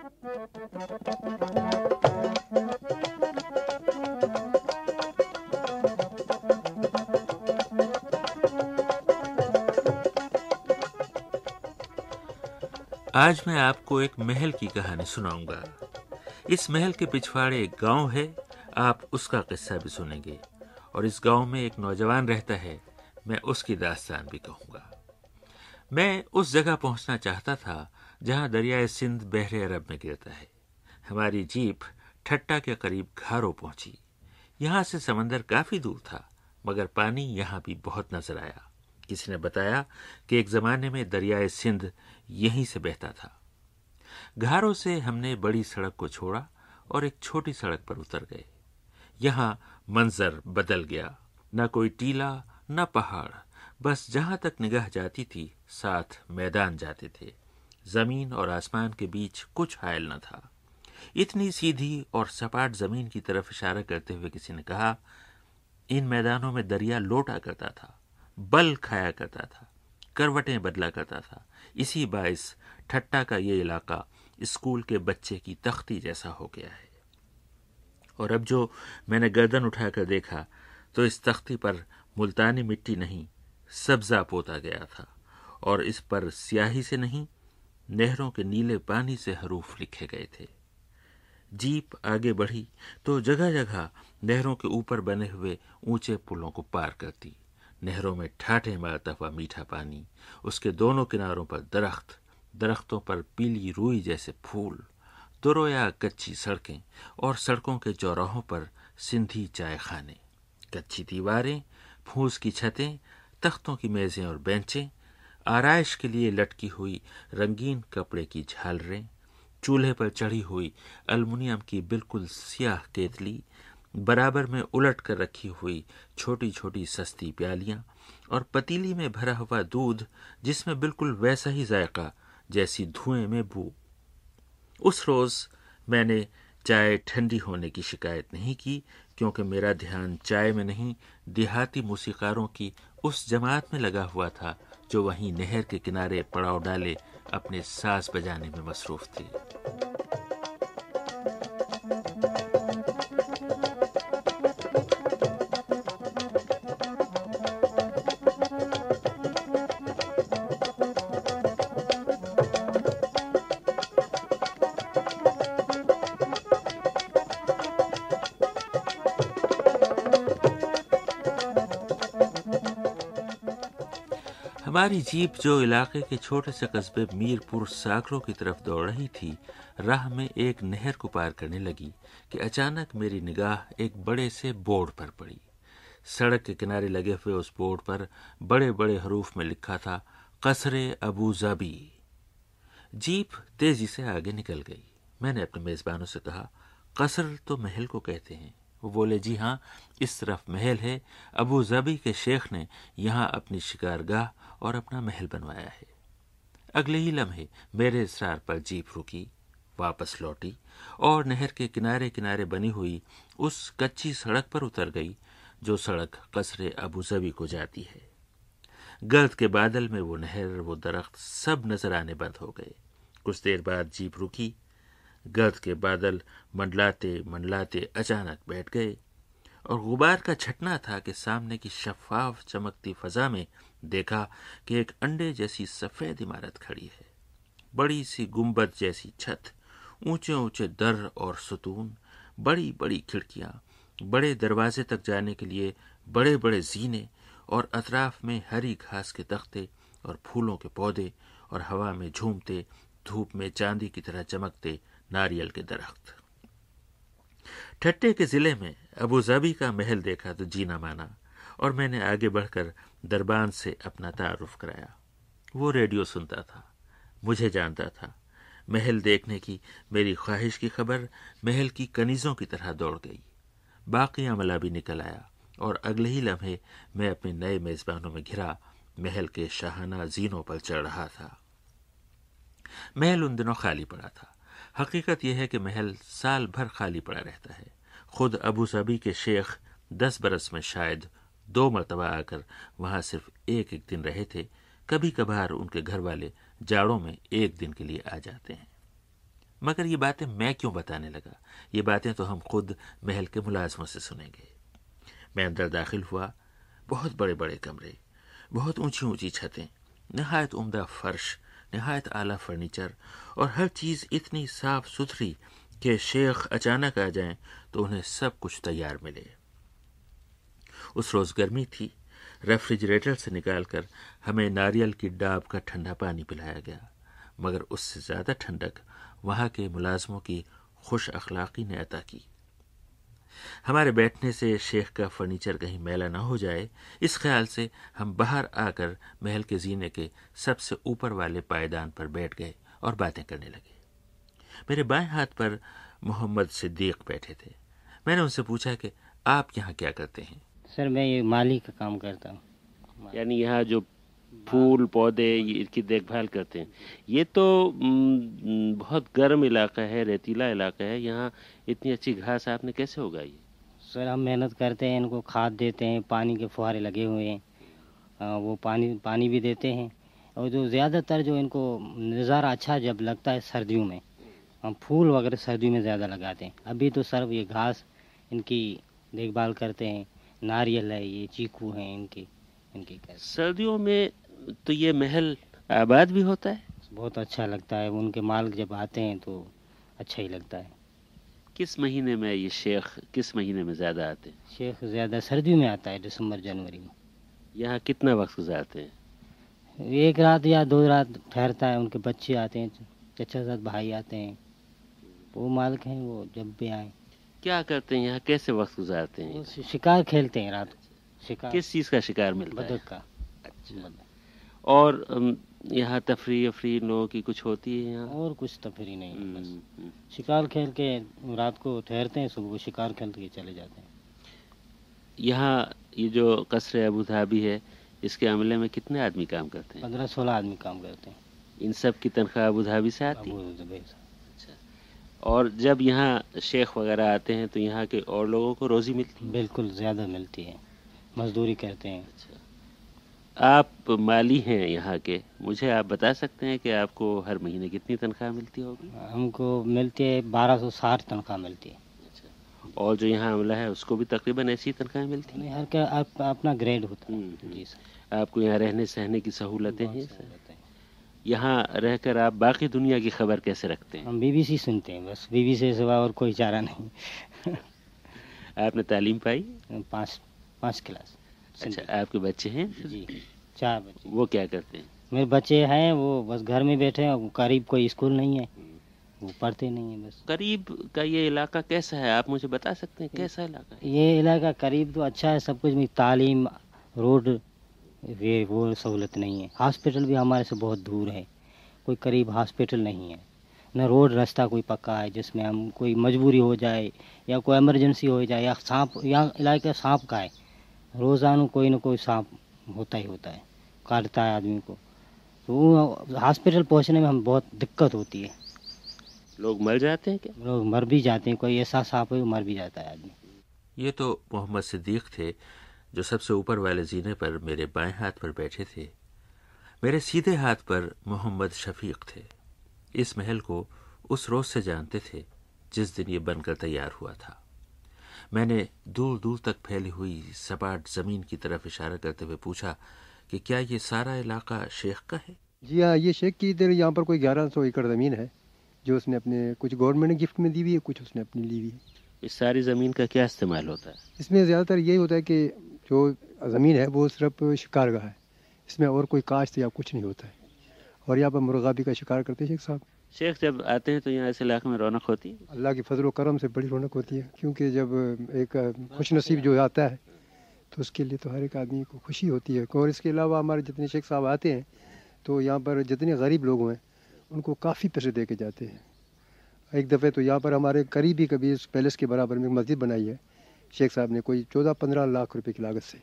آج میں آپ کو ایک محل کی کہانی سناؤں گا۔ اس محل کے پچھواڑے ایک گاؤں ہے، آپ اس کا قصہ بھی سنیں گے۔ اور اس گاؤں میں ایک نوجوان رہتا ہے، میں اس کی داستان بھی کہوں گا۔ میں اس جگہ پہنچنا چاہتا تھا جہاں دریائے سندھ بحر عرب میں گرتا ہے۔ ہماری جیپ ٹھٹا کے قریب گھاروں پہنچی۔ یہاں سے سمندر کافی دور تھا، مگر پانی یہاں بھی بہت نظر آیا۔ کسی نے بتایا کہ ایک زمانے میں دریائے سندھ یہیں سے بہتا تھا۔ گھاروں سے ہم نے بڑی سڑک کو چھوڑا اور ایک چھوٹی سڑک پر اتر گئے۔ یہاں منظر بدل گیا۔ نہ کوئی ٹیلا نہ پہاڑ، بس جہاں تک نگاہ جاتی تھی، ساتھ میدان جاتے تھے۔ زمین اور آسمان کے بیچ کچھ حائل نہ تھا۔ اتنی سیدھی اور سپاٹ زمین کی طرف اشارہ کرتے ہوئے کسی نے کہا، ان میدانوں میں دریا لوٹا کرتا تھا، بل کھایا کرتا تھا، کروٹیں بدلا کرتا تھا۔ اسی باعث ٹھٹا کا یہ علاقہ اسکول کے بچے کی تختی جیسا ہو گیا ہے۔ اور اب جو میں نے گردن اٹھا کر دیکھا، تو اس تختی پر ملتانی مٹی نہیں، سبزہ پوتا گیا تھا۔ اور اس پر سیاہی سے نہیں نہروں کے نیلے پانی سے حروف لکھے گئے تھے۔ جیپ آگے بڑھی تو جگہ جگہ نہروں کے اوپر بنے ہوئے اونچے پلوں کو پار کرتی۔ نہروں میں ٹھاٹے مارتا ہوا میٹھا پانی، اس کے دونوں کناروں پر درخت، درختوں پر پیلی روئی جیسے پھول، درویا کچی سڑکیں اور سڑکوں کے چوراہوں پر سندھی چائے خانے۔ کچی دیواریں، پھوس کی چھتیں، تختوں کی میزیں اور بینچیں آرائش کے لیے لٹکی ہوئی رنگین کپڑے کی جھالریں، چولہے پر چڑھی ہوئی المونیم کی بالکل سیاہ کیتلی، برابر میں الٹ کر رکھی ہوئی چھوٹی چھوٹی سستی پیالیاں اور پتیلی میں بھرا ہوا دودھ، جس میں بالکل ویسا ہی ذائقہ جیسی دھوئیں میں بو۔ اس روز میں نے چائے ٹھنڈی ہونے کی شکایت نہیں کی، کیونکہ میرا دھیان چائے میں نہیں، دیہاتی موسیقاروں کی اس جماعت میں لگا ہوا تھا۔ جو وہیں نہر کے کنارے پڑاؤ ڈالے اپنے ساز بجانے میں مصروف تھی ہماری جیپ جو علاقے کے چھوٹے سے قصبے میر پور ساکروں کی طرف دوڑ رہی تھی، راہ میں ایک نہر کو پار کرنے لگی کہ اچانک میری نگاہ ایک بڑے سے بورڈ پر پڑی۔ سڑک کے کنارے لگے ہوئے اس بورڈ پر بڑے بڑے حروف میں لکھا تھا، قصر ابو ظبی۔ جیپ تیزی سے آگے نکل گئی۔ میں نے اپنے میزبانوں سے کہا، قصر تو محل کو کہتے ہیں۔ وہ بولے جی ہاں اس طرف محل ہے۔ ابو ظبی کے شیخ نے یہاں اپنی شکار گاہ اور اپنا محل بنوایا ہے۔ اگلے ہی لمحے میرے اسرار پر جیپ رکی، واپس لوٹی اور نہر کے کنارے کنارے بنی ہوئی اس کچی سڑک پر اتر گئی، جو سڑک قصر ابو ظبی کو جاتی ہے۔ گرد کے بادل میں وہ نہر، وہ درخت سب نظر آنے بند ہو گئے۔ کچھ دیر بعد جیپ رکی گرد کے بادل منڈلاتے منڈلاتے اچانک بیٹھ گئے اور غبار کا چھٹنا تھا کہ سامنے کی شفاف چمکتی فضا میں دیکھا کہ ایک انڈے جیسی سفید عمارت کھڑی ہے۔ بڑی سی گمبد جیسی چھت، اونچے اونچے در اور ستون، بڑی بڑی کھڑکیاں، بڑے دروازے تک جانے کے لیے بڑے بڑے زینے اور اطراف میں ہری گھاس کے تختے اور پھولوں کے پودے اور ہوا میں جھومتے، دھوپ میں چاندی کی طرح چمکتے ناریل کے درخت۔ ٹھٹے کے ضلع میں ابو ظبی کا محل دیکھا تو جینا مانا اور میں نے آگے بڑھ کر دربان سے اپنا تعارف کرایا۔ وہ ریڈیو سنتا تھا، مجھے جانتا تھا۔ محل دیکھنے کی میری خواہش کی خبر محل کی کنیزوں کی طرح دوڑ گئی۔ باقی عملہ بھی نکل آیا اور اگلے ہی لمحے میں اپنے نئے میزبانوں میں گھرا محل کے شاہانہ زینوں پر چڑھ رہا تھا۔ محل ان دنوں خالی پڑا تھا۔ حقیقت یہ ہے کہ محل سال بھر خالی پڑا رہتا ہے۔ خود ابو ظبی کے شیخ دس برس میں شاید دو مرتبہ آ کر وہاں صرف ایک ایک دن رہے تھے، کبھی کبھار ان کے گھر والے جاڑوں میں ایک دن کے لیے آ جاتے ہیں۔ مگر یہ باتیں میں کیوں بتانے لگا؟ یہ باتیں تو ہم خود محل کے ملازموں سے سنیں گے۔ میں اندر داخل ہوا، بہت بڑے بڑے کمرے، بہت اونچی اونچی چھتیں، نہایت عمدہ فرش نہایت اعلیٰ فرنیچر اور ہر چیز اتنی صاف ستھری کہ شیخ اچانک آ جائیں تو انہیں سب کچھ تیار ملے۔ اس روز گرمی تھی، ریفریجریٹر سے نکال کر ہمیں ناریل کی ڈاب کا ٹھنڈا پانی پلایا گیا، مگر اس سے زیادہ ٹھنڈک وہاں کے ملازموں کی خوش اخلاقی نے عطا کی۔ ہمارے بیٹھنے سے شیخ کا فرنیچر کہیں میلا نہ ہو جائے اس خیال سے ہم باہر آ کر محل کے زینے کے سب سے اوپر والے پائیدان پر بیٹھ گئے اور باتیں کرنے لگے۔ میرے بائیں ہاتھ پر محمد صدیق بیٹھے تھے۔ میں نے ان سے پوچھا کہ آپ یہاں کیا کرتے ہیں؟ سر میں یہ مالی کا کام کرتا ہوں۔ یعنی یہاں جو پھول، پودے اس کی دیکھ بھال کرتے ہیں۔ یہ تو بہت گرم علاقہ ہے، ریتیلا علاقہ ہے۔ یہاں اتنی اچھی گھاس آپ نے کیسے اگائی؟ سر، ہم محنت کرتے ہیں، ان کو کھاد دیتے ہیں، پانی کے فوارے لگے ہوئے ہیں۔ وہ پانی پانی بھی دیتے ہیں۔ اور جو زیادہ تر جو ان کو نظارہ اچھا جب لگتا ہے سردیوں میں، ہم پھول وغیرہ سردیوں میں زیادہ لگاتے ہیں۔ ابھی تو سر، یہ گھاس ان کی دیکھ بھال کرتے ہیں۔ ناریل ہے، یہ چیکو ہیں ان کی ان کی سردیوں میں تو یہ محل آباد بھی ہوتا ہے؟ بہت اچھا لگتا ہے۔ ان کے مال جب آتے ہیں تو اچھا ہی لگتا ہے۔ کس مہینے میں یہ شیخ کس مہینے میں زیادہ آتے ہیں؟ شیخ زیادہ سردیوں میں آتا ہے دسمبر جنوری۔ میں یہاں کتنا وقت گزارتے ہیں؟ ایک رات یا دو رات ٹھہرتا ہے ان کے بچے آتے ہیں چچا ساتھ بھائی آتے ہیں۔ وہ مالک ہیں وہ جب بھی آئیں۔ کیا کرتے ہیں؟ یہاں کیسے وقت گزارتے ہیں؟ شکار کھیلتے ہیں رات شکار۔ کس چیز کا شکار ملتا ہے؟ کا۔ اچھا۔ اور یہاں تفریح افریح لوگوں کی کچھ ہوتی ہے یہاں؟ اور کچھ تفریح نہیں بس۔ شکار کھیل کے رات کو ٹھہرتے ہیں صبح شکار کھیل کے چلے جاتے ہیں۔ یہاں یہ جو قصر ابو دھابی ہے اس کے عملے میں کتنے آدمی کام کرتے ہیں؟ پندرہ سولہ آدمی کام کرتے ہیں۔ ان سب کی تنخواہ ابو دھابی سے آتی؟ ہے اچھا۔ اور جب یہاں شیخ وغیرہ آتے ہیں تو یہاں کے اور لوگوں کو روزی ملتی ہے؟ بالکل زیادہ ملتی ہے۔ مزدوری کرتے ہیں۔ اچھا۔ آپ مالی ہیں یہاں کے مجھے آپ بتا سکتے ہیں کہ آپ کو ہر مہینے کتنی تنخواہ ملتی ہوگی؟ ہم کو ملتی ہے بارہ سو ساٹھ تنخواہ ملتی ہے۔ اور جو یہاں عملہ ہے اس کو بھی تقریباً ایسی تنخواہیں ملتی نہیں ہر کا اپنا گریڈ ہوتا ہے۔ جی سر۔ آپ کو یہاں رہنے سہنے کی سہولتیں ہیں؟ یہاں رہ کر آپ باقی دنیا کی خبر کیسے رکھتے ہیں؟ ہم بی بی سی سنتے ہیں بس بی بی سی سوا اور کوئی چارہ نہیں۔ آپ نے تعلیم پائی؟ پانچ پانچ کلاس۔ اچھا آپ کے بچے ہیں؟ جی چار بچے۔ وہ کیا کرتے ہیں؟ میرے بچے ہیں وہ بس گھر میں بیٹھے ہیں قریب کوئی اسکول نہیں ہے۔ وہ پڑھتے نہیں ہیں بس۔ قریب کا یہ علاقہ کیسا ہے؟ آپ مجھے بتا سکتے ہیں کیسا علاقہ ہے؟ یہ علاقہ قریب تو اچھا ہے سب کچھ تعلیم روڈ یہ وہ سہولت نہیں ہے۔ ہاسپٹل بھی ہمارے سے بہت دور ہے۔ کوئی قریب ہاسپٹل نہیں ہے۔ نہ روڈ راستہ کوئی پکا ہے جس میں ہم کوئی مجبوری ہو جائے یا کوئی ایمرجنسی ہو جائے یا سانپ یا علاقہ سانپ کا ہے۔ روزانہ کوئی نہ کوئی سانپ ہوتا ہی ہوتا ہے کاٹتا ہے آدمی کو۔ تو وہ ہاسپٹل پہنچنے میں ہم بہت دقت ہوتی ہے۔ لوگ مر جاتے ہیں کیا؟ لوگ مر بھی جاتے ہیں کوئی ایسا سانپ ہے وہ مر بھی جاتا ہے آدمی۔ یہ تو محمد صدیق تھے جو سب سے اوپر والے زینے پر میرے بائیں ہاتھ پر بیٹھے تھے۔ میرے سیدھے ہاتھ پر محمد شفیق تھے۔ اس محل کو اس روز سے جانتے تھے جس دن یہ بن کر تیار ہوا تھا۔ میں نے دور دور تک پھیلی ہوئی سپاٹ زمین کی طرف اشارہ کرتے ہوئے پوچھا کہ کیا یہ سارا علاقہ شیخ کا ہے؟ جی ہاں یہ شیخ کی ادھر یہاں پر کوئی گیارہ سو ایکڑ زمین ہے جو اس نے اپنے کچھ گورنمنٹ نے گفٹ میں دی ہوئی ہے کچھ اس نے اپنی لی ہوئی ہے۔ اس ساری زمین کا کیا استعمال ہوتا ہے؟ اس میں زیادہ تر یہی ہوتا ہے کہ جو زمین ہے وہ صرف شکار گاہ ہے۔ اس میں اور کوئی کاشت یا کچھ نہیں ہوتا ہے۔ اور یہاں پر مرغابی کا شکار کرتے ہیں شیخ صاحب۔ شیخ، جب آتے ہیں تو یہاں اس علاقے میں رونق ہوتی ہے؟ اللہ کی فضل و کرم سے بڑی رونق ہوتی ہے، کیونکہ جب ایک خوش نصیب جو آتا ہے، تو اس کے لیے تو ہر ایک آدمی کو خوشی ہوتی ہے۔ اور اس کے علاوہ ہمارے جتنے شیخ صاحب آتے ہیں، تو یہاں پر جتنے غریب لوگ ہیں، ان کو کافی پیسے دے کے جاتے ہیں۔ ایک دفعہ تو یہاں پر ہمارے قریب ہی کبھی اس پیلس کے برابر میں مسجد بنائی ہے۔ شیخ صاحب نے کوئی چودہ پندرہ لاکھ روپے کی لاگت سے۔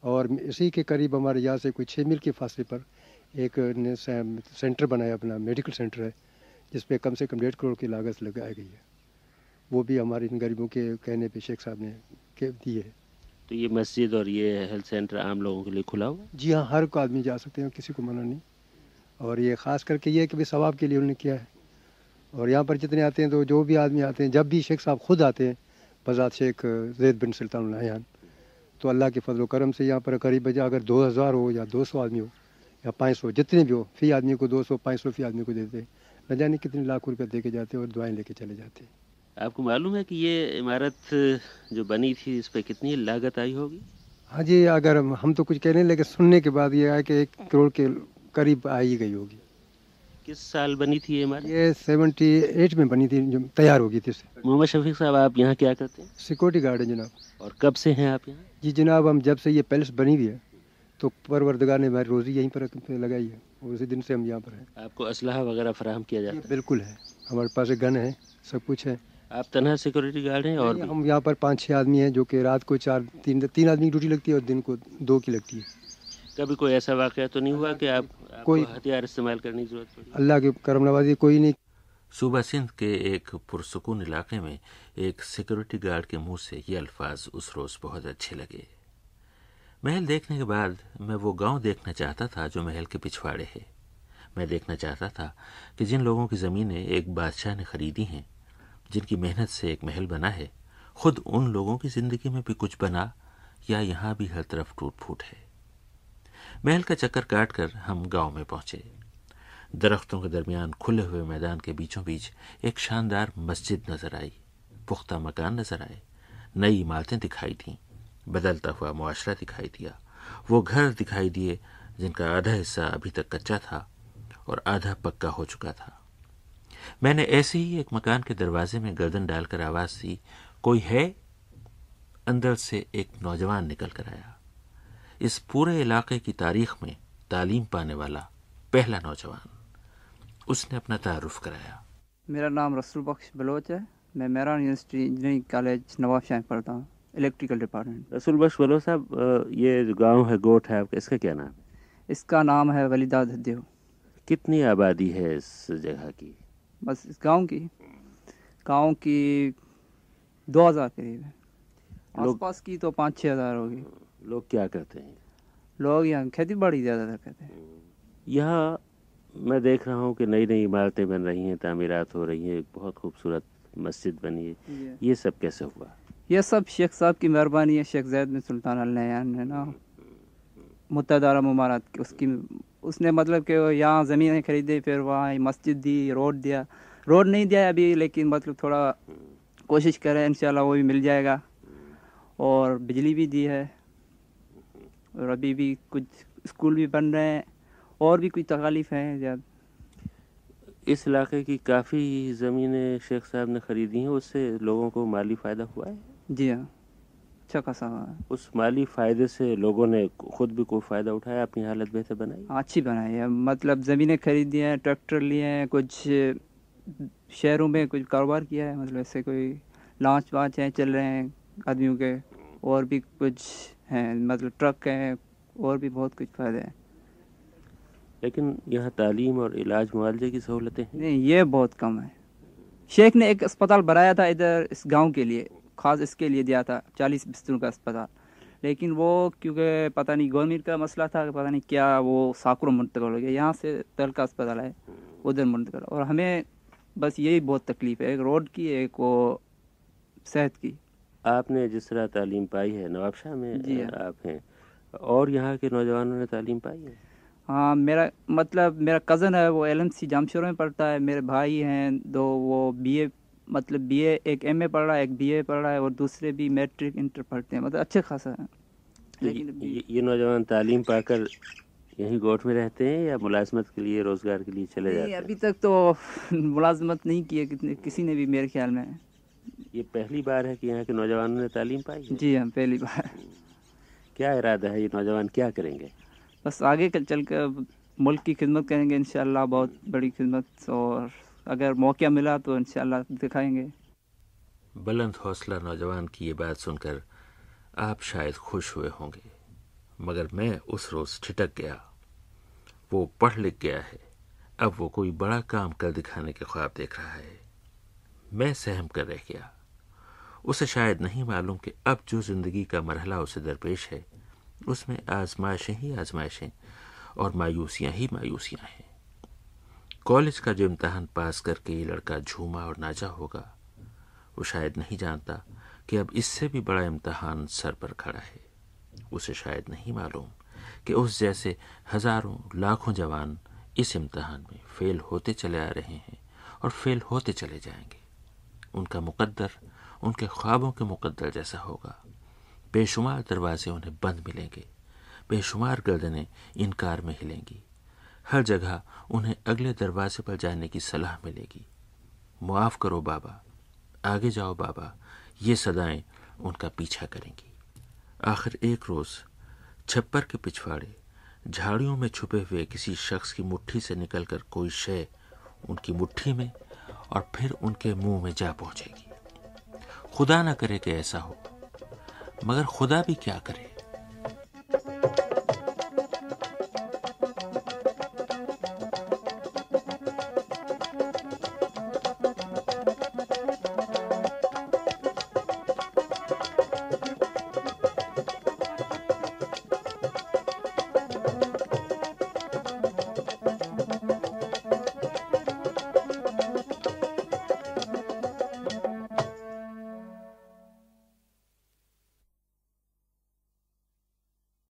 اور اسی کے قریب ہمارے یہاں سے کوئی چھ میل کے فاصلے پر ایک سینٹر بنایا اپنا میڈیکل سینٹر ہے جس پہ کم سے کم ڈیڑھ کروڑ کی لاگت لگائی گئی ہے۔ وہ بھی ہمارے ان غریبوں کے کہنے پہ شیخ صاحب نے دی ہے۔ تو یہ مسجد اور یہ ہیلتھ سینٹر عام لوگوں کے لیے کھلا ہوا جی ہاں ہر کو آدمی جا سکتے ہیں کسی کو منع نہیں۔ اور یہ خاص کر کے یہ کہ ثواب کے لیے انہوں نے کیا ہے۔ اور یہاں پر جتنے آتے ہیں تو جو بھی آدمی آتے ہیں جب بھی شیخ صاحب خود آتے ہیں بذات شیخ زید بن سلطان الحیان تو اللہ کے فضل و کرم سے یہاں پر قریب بجا اگر دو ہزار ہو یا دو سو آدمی ہو یا پانچ سو جتنے بھی ہو فی آدمی کو دو سو پانچ سو فی آدمی کو دیتے ہیں۔ نہ جانے کتنے لاکھ روپے دے کے جاتے ہیں اور دعائیں لے کے چلے جاتے۔ ہیں آپ کو معلوم ہے کہ یہ عمارت جو بنی تھی اس پہ کتنی لاگت آئی ہوگی؟ ہاں جی اگر ہم تو کچھ کہہ رہے ہیں لیکن سننے کے بعد یہ ہے کہ ایک کروڑ کے قریب آئی گئی ہوگی۔ کس سال بنی تھی یہ عمارت؟ یہ سیونٹی ایٹ میں بنی تھی جو تیار ہوگی تھی محمد شفیق صاحب آپ یہاں کیا کرتے ہیں؟ سیکورٹی گارڈ ہے جناب۔ اور کب سے ہیں آپ یہاں؟ جی جناب ہم جب سے یہ پیلس بنی ہوئی ہے تو پروردگار نے ہماری روزی یہیں پر لگائی ہے اور اسی دن سے ہم یہاں پر ہیں۔ آپ کو اسلحہ وغیرہ فراہم کیا جاتا ہے؟ بالکل ہے۔ ہمارے پاس گن ہے سب کچھ ہے۔ آپ تنہا سیکورٹی گارڈ ہیں اور؟ ہم یہاں پر پانچ چھ آدمی ہیں جو کہ رات کو چار تین تین آدمی کی ڈیوٹی لگتی ہے اور دن کو دو کی لگتی ہے۔ کبھی کوئی ایسا واقعہ تو نہیں ہوا کہ آپ آپ کو کوئی- ہتھیار استعمال کرنے کی ضرورت پڑی؟ اللہ کے کرم نوازی کوئی نہیں۔ صوبہ سندھ کے ایک پرسکون علاقے میں ایک سیکورٹی گارڈ کے منہ سے یہ الفاظ اس روز بہت اچھے لگے۔ محل دیکھنے کے بعد میں وہ گاؤں دیکھنا چاہتا تھا جو محل کے پچھواڑے ہے۔ میں دیکھنا چاہتا تھا کہ جن لوگوں کی زمینیں ایک بادشاہ نے خریدی ہیں، جن کی محنت سے ایک محل بنا ہے، خود ان لوگوں کی زندگی میں بھی کچھ بنا یا یہاں بھی ہر طرف ٹوٹ پھوٹ ہے۔ محل کا چکر کاٹ کر ہم گاؤں میں پہنچے۔ درختوں کے درمیان کھلے ہوئے میدان کے بیچوں بیچ ایک شاندار مسجد نظر آئی۔ پختہ مکان نظر آئے۔ نئی عمارتیں دکھائی دیں۔ بدلتا ہوا معاشرہ دکھائی دیا۔ وہ گھر دکھائی دیے جن کا آدھا حصہ ابھی تک کچا تھا اور آدھا پکا ہو چکا تھا۔ میں نے ایسے ہی ایک مکان کے دروازے میں گردن ڈال کر آواز دی، کوئی ہے؟ اندر سے ایک نوجوان نکل کر آیا۔ اس پورے علاقے کی تاریخ میں تعلیم پانے والا پہلا نوجوان۔ اس نے اپنا تعارف کرایا۔ میرا نام رسول بخش بلوچ ہے۔ میں Mehran university engineering college Nawab Shah پڑھتا ہوں۔ الیکٹریکل ڈپارٹمنٹ رسول بخش بلو صاحب یہ جو گاؤں ہے گوٹ ہے آپ کا اس کا کیا نام ہے؟ اس کا نام ہے ولیدہ دھدیو کتنی آبادی ہے اس جگہ کی؟ بس اس گاؤں کی۔ گاؤں کی دو ہزار قریب ہے۔ آس پاس کی تو پانچ چھ ہزار ہوگی۔ لوگ کیا کرتے ہیں؟ لوگ یہاں کھیتی باڑی زیادہ تر کرتے ہیں۔ یہاں میں دیکھ رہا ہوں کہ نئی نئی عمارتیں بن رہی ہیں تعمیرات ہو رہی ہیں بہت خوبصورت مسجد بنی ہے۔ یہ سب کیسے ہوا؟ یہ سب شیخ صاحب کی مہربانی ہے، شیخ زید بن سلطان النیان ہے نا۔ متحدہ عرب امارات کی، اس کی، اس نے مطلب کہ یہاں زمینیں خریدی پھر وہاں مسجد دی، روڈ دیا۔ روڈ نہیں دیا ابھی، لیکن مطلب تھوڑا کوشش کریں، انشاءاللہ وہ بھی مل جائے گا۔ اور بجلی بھی دی ہے، اور ابھی بھی کچھ اسکول بھی بن رہے ہیں، اور بھی کچھ تکالیف ہیں زیادہ اس علاقے کی کافی زمینیں شیخ صاحب نے خریدی ہیں، اس سے لوگوں کو مالی فائدہ ہوا ہے؟ جی ہاں اچھا خاصا ہوا۔ ہے اس مالی فائدے سے لوگوں نے خود بھی کوئی فائدہ اٹھایا اپنی حالت بہتر بنائی؟ اچھی بنائی ہے۔ مطلب زمینیں خریدی ہیں ٹریکٹر لیے ہیں کچھ شہروں میں کچھ کاروبار کیا ہے؟ مطلب ایسے کوئی لانچ وانچ ہیں چل رہے ہیں آدمیوں کے۔ اور بھی کچھ ہیں مطلب ٹرک ہیں اور بھی بہت کچھ فائدے ہیں لیکن یہاں تعلیم اور علاج معالجے کی سہولتیں ہیں۔ نہیں یہ بہت کم ہے۔ شیخ نے ایک اسپتال بنایا تھا ادھر اس گاؤں کے لیے۔ خاص اس کے لیے دیا تھا چالیس بستروں کا اسپتال۔ لیکن وہ کیونکہ پتہ نہیں گورنمنٹ کا مسئلہ تھا کہ پتہ نہیں کیا وہ ساکروں منتقل ہو گیا یہاں سے تل کا اسپتال ہے ادھر منتقل۔ اور ہمیں بس یہی بہت تکلیف ہے ایک روڈ کی ایک وہ صحت کی۔ آپ نے جس طرح تعلیم پائی ہے نواب شاہ میں جی ہاں۔ آپ ہیں۔ اور یہاں کے نوجوانوں نے تعلیم پائی ہے؟ ہاں میرا مطلب میرا کزن ہے وہ ایل ایم سی جامشوروں میں پڑھتا ہے میرے بھائی ہیں دو وہ بی اے مطلب بی اے ایک ایم اے پڑھ رہا ہے ایک بی اے پڑھ رہا ہے اور دوسرے بھی میٹرک انٹر پڑھتے ہیں۔ مطلب اچھے خاصا ہیں۔ لیکن یہ- نوجوان تعلیم پا کر یہیں گوٹ میں رہتے ہیں یا ملازمت کے لیے روزگار کے لیے چلے جاتے ابھی تک تو ملازمت نہیں کی ہے کسی نے بھی میرے خیال میں۔ ہیں یہ پہلی بار ہے کہ یہاں کے نوجوانوں نے تعلیم پائی جی ہاں پہلی بار۔ کیا ارادہ ہے یہ نوجوان؟ کیا کریں گے؟ بس آگے چل کر ملک کی خدمت کریں گے انشاءاللہ بہت بڑی خدمت اور اگر موقع ملا تو انشاءاللہ دکھائیں گے۔ بلند حوصلہ نوجوان کی یہ بات سن کر آپ شاید خوش ہوئے ہوں گے، مگر میں اس روز ٹھٹک گیا۔ وہ پڑھ لکھ گیا ہے۔ اب وہ کوئی بڑا کام کر دکھانے کے خواب دیکھ رہا ہے۔ میں سہم کر رہ گیا۔ اسے شاید نہیں معلوم کہ اب جو زندگی کا مرحلہ اسے درپیش ہے، اس میں آزمائشیں ہی آزمائشیں اور مایوسیاں ہی مایوسیاں ہیں۔ کالج کا جو امتحان پاس کر کے یہ لڑکا جھوما اور ناچا ہوگا، وہ شاید نہیں جانتا کہ اب اس سے بھی بڑا امتحان سر پر کھڑا ہے۔ اسے شاید نہیں معلوم کہ اس جیسے ہزاروں لاکھوں جوان اس امتحان میں فیل ہوتے چلے آ رہے ہیں اور فیل ہوتے چلے جائیں گے۔ ان کا مقدر ان کے خوابوں کے مقدر جیسا ہوگا۔ بے شمار دروازے انہیں بند ملیں گے۔ بے شمار گردنیں انکار میں ہلیں گی۔ ہر جگہ انہیں اگلے دروازے پر جانے کی صلاح ملے گی۔ معاف کرو بابا، آگے جاؤ بابا، یہ صدائیں ان کا پیچھا کریں گی۔ آخر ایک روز چھپر کے پچھواڑے، جھاڑیوں میں چھپے ہوئے کسی شخص کی مٹھی سے نکل کر کوئی شے ان کی مٹھی میں اور پھر ان کے منہ میں جا پہنچے گی۔ خدا نہ کرے کہ ایسا ہو، مگر خدا بھی کیا کرے؟